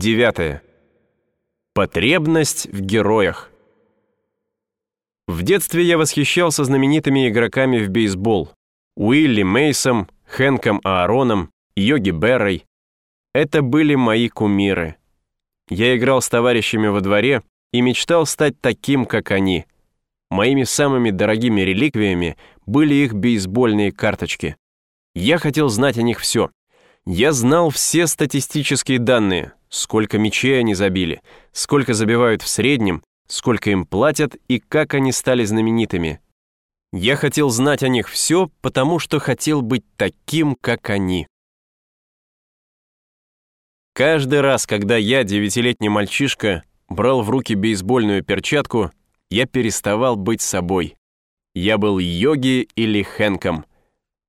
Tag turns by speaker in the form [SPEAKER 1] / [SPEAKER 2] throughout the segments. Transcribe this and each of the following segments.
[SPEAKER 1] Девятое. Потребность в героях. В детстве я восхищался знаменитыми игроками в бейсбол. Уилли Мейсом, Хэнком Аароном, Йоги Беррой. Это были мои кумиры. Я играл с товарищами во дворе и мечтал стать таким, как они. Моими самыми дорогими реликвиями были их бейсбольные карточки. Я хотел знать о них все. Я знал все статистические данные, сколько мячей они забили, сколько забивают в среднем, сколько им платят и как они стали знаменитыми. Я хотел знать о них все, потому что хотел быть таким, как они. Каждый раз, когда я, девятилетний мальчишка, брал в руки бейсбольную перчатку, я переставал быть собой. Я был йоги или Хэнком.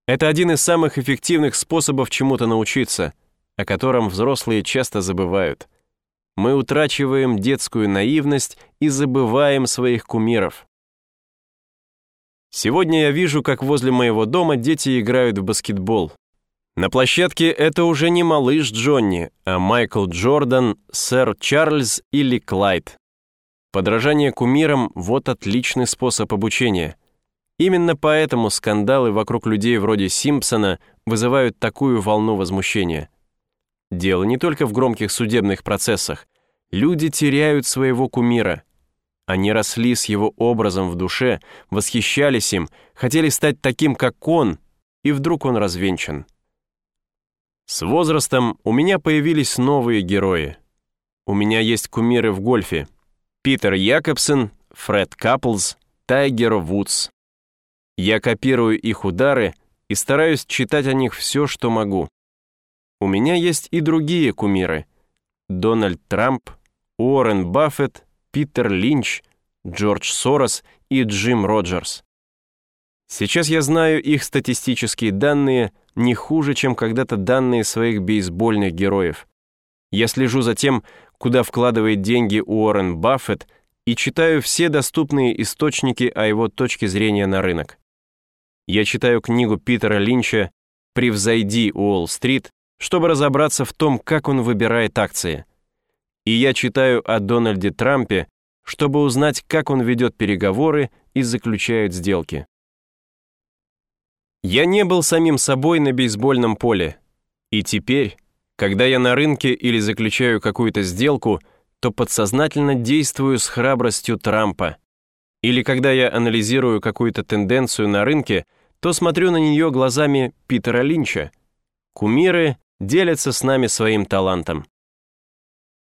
[SPEAKER 1] Это один из самых эффективных способов чему-то научиться, о котором взрослые часто забывают. Мы утрачиваем детскую наивность и забываем своих кумиров. Сегодня я вижу, как возле моего дома дети играют в баскетбол. На площадке это уже не малыш Джонни, а Майкл Джордан, сэр Чарльз или Клайд. Подражание кумирам – вот отличный способ обучения. Именно поэтому скандалы вокруг людей вроде Симпсона вызывают такую волну возмущения. Дело не только в громких судебных процессах. Люди теряют своего кумира. Они росли с его образом в душе, восхищались им, хотели стать таким, как он, и вдруг он развенчан. С возрастом у меня появились новые герои. У меня есть кумиры в гольфе. Питер Якобсен, Фред Каплз, Тайгер Вудс. Я копирую их удары и стараюсь читать о них все, что могу. У меня есть и другие кумиры. Дональд Трамп, Уоррен Баффет, Питер Линч, Джордж Сорос и Джим Роджерс. Сейчас я знаю их статистические данные не хуже, чем когда-то данные своих бейсбольных героев. Я слежу за тем, куда вкладывает деньги Уоррен Баффет и читаю все доступные источники о его точке зрения на рынок. Я читаю книгу Питера Линча «Превзойди Уолл-стрит», чтобы разобраться в том, как он выбирает акции. И я читаю о Дональде Трампе, чтобы узнать, как он ведет переговоры и заключает сделки. Я не был самим собой на бейсбольном поле. И теперь, когда я на рынке или заключаю какую-то сделку, то подсознательно действую с храбростью Трампа. Или когда я анализирую какую-то тенденцию на рынке, то смотрю на нее глазами Питера Линча. Кумиры делятся с нами своим талантом.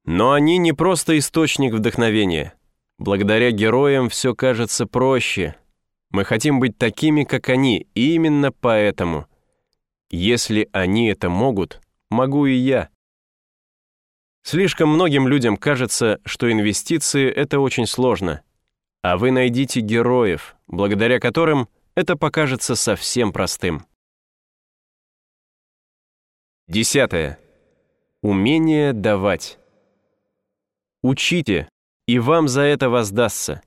[SPEAKER 1] Но они не просто источник вдохновения. Благодаря героям все кажется проще. Мы хотим быть такими, как они, и именно поэтому. Если они это могут, могу и я. Слишком многим людям кажется, что инвестиции — это очень сложно. А вы найдите героев, благодаря которым это покажется совсем простым. Десятое. Умение давать. Учите, и вам за это воздастся.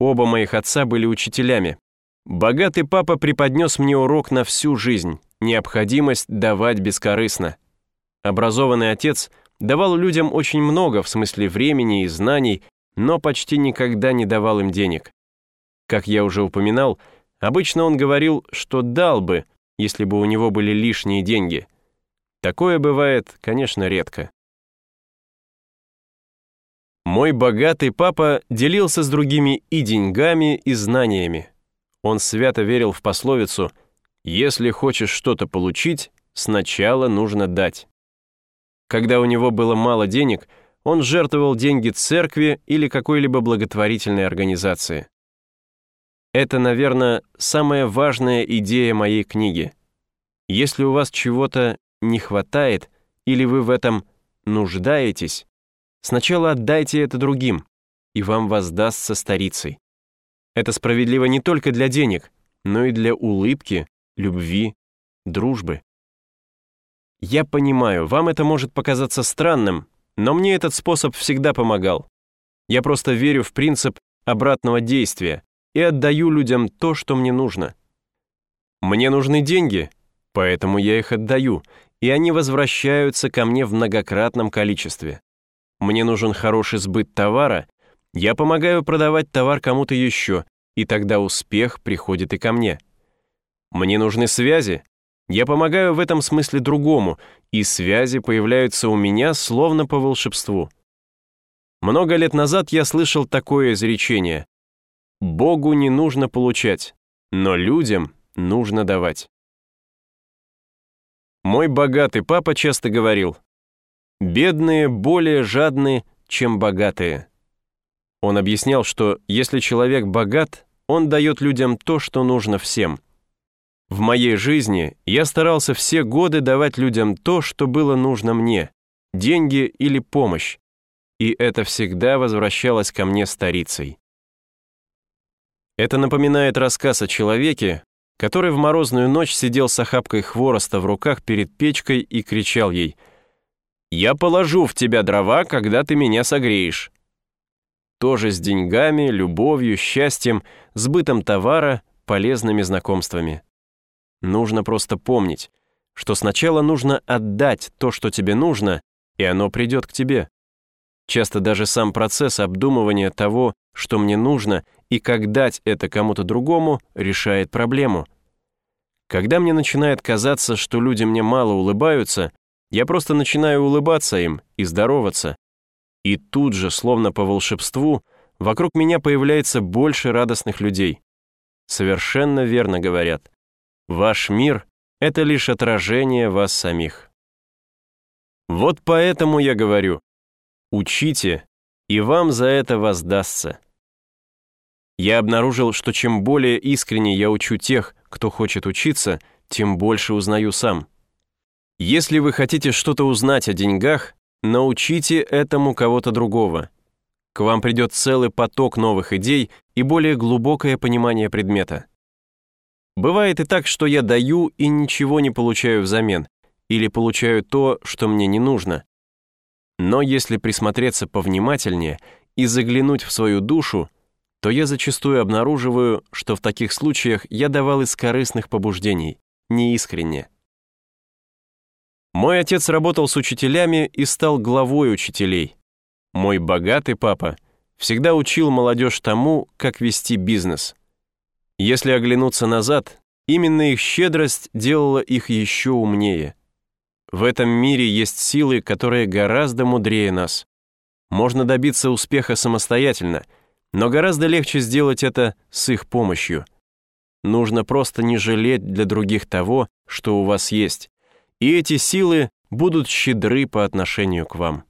[SPEAKER 1] Оба моих отца были учителями. Богатый папа преподнес мне урок на всю жизнь – необходимость давать бескорыстно. Образованный отец давал людям очень много в смысле времени и знаний, но почти никогда не давал им денег. Как я уже упоминал, обычно он говорил, что дал бы, если бы у него были лишние деньги – Такое бывает, конечно, редко. Мой богатый папа делился с другими и деньгами, и знаниями. Он свято верил в пословицу «Если хочешь что-то получить, сначала нужно дать». Когда у него было мало денег, он жертвовал деньги церкви или какой-либо благотворительной организации. Это, наверное, самая важная идея моей книги. Если у вас чего-то не хватает или вы в этом нуждаетесь, сначала отдайте это другим, и вам воздастся старицей. Это справедливо не только для денег, но и для улыбки, любви, дружбы. Я понимаю, вам это может показаться странным, но мне этот способ всегда помогал. Я просто верю в принцип обратного действия и отдаю людям то, что мне нужно. Мне нужны деньги, поэтому я их отдаю, и они возвращаются ко мне в многократном количестве. Мне нужен хороший сбыт товара, я помогаю продавать товар кому-то еще, и тогда успех приходит и ко мне. Мне нужны связи, я помогаю в этом смысле другому, и связи появляются у меня словно по волшебству. Много лет назад я слышал такое изречение. Богу не нужно получать, но людям нужно давать. Мой богатый папа часто говорил, «Бедные более жадны, чем богатые». Он объяснял, что если человек богат, он дает людям то, что нужно всем. В моей жизни я старался все годы давать людям то, что было нужно мне, деньги или помощь, и это всегда возвращалось ко мне старицей. Это напоминает рассказ о человеке, который в морозную ночь сидел с охапкой хвороста в руках перед печкой и кричал ей «Я положу в тебя дрова, когда ты меня согреешь». Тоже с деньгами, любовью, счастьем, сбытом товара, полезными знакомствами. Нужно просто помнить, что сначала нужно отдать то, что тебе нужно, и оно придет к тебе. Часто даже сам процесс обдумывания того, что мне нужно, и как дать это кому-то другому, решает проблему. Когда мне начинает казаться, что люди мне мало улыбаются, я просто начинаю улыбаться им и здороваться. И тут же, словно по волшебству, вокруг меня появляется больше радостных людей. Совершенно верно говорят. Ваш мир — это лишь отражение вас самих. Вот поэтому я говорю, Учите, и вам за это воздастся. Я обнаружил, что чем более искренне я учу тех, кто хочет учиться, тем больше узнаю сам. Если вы хотите что-то узнать о деньгах, научите этому кого-то другого. К вам придет целый поток новых идей и более глубокое понимание предмета. Бывает и так, что я даю и ничего не получаю взамен, или получаю то, что мне не нужно, но если присмотреться повнимательнее и заглянуть в свою душу, то я зачастую обнаруживаю, что в таких случаях я давал из корыстных побуждений, неискренне. Мой отец работал с учителями и стал главой учителей. Мой богатый папа всегда учил молодежь тому, как вести бизнес. Если оглянуться назад, именно их щедрость делала их еще умнее. В этом мире есть силы, которые гораздо мудрее нас. Можно добиться успеха самостоятельно, но гораздо легче сделать это с их помощью. Нужно просто не жалеть для других того, что у вас есть, и эти силы будут щедры по отношению к вам.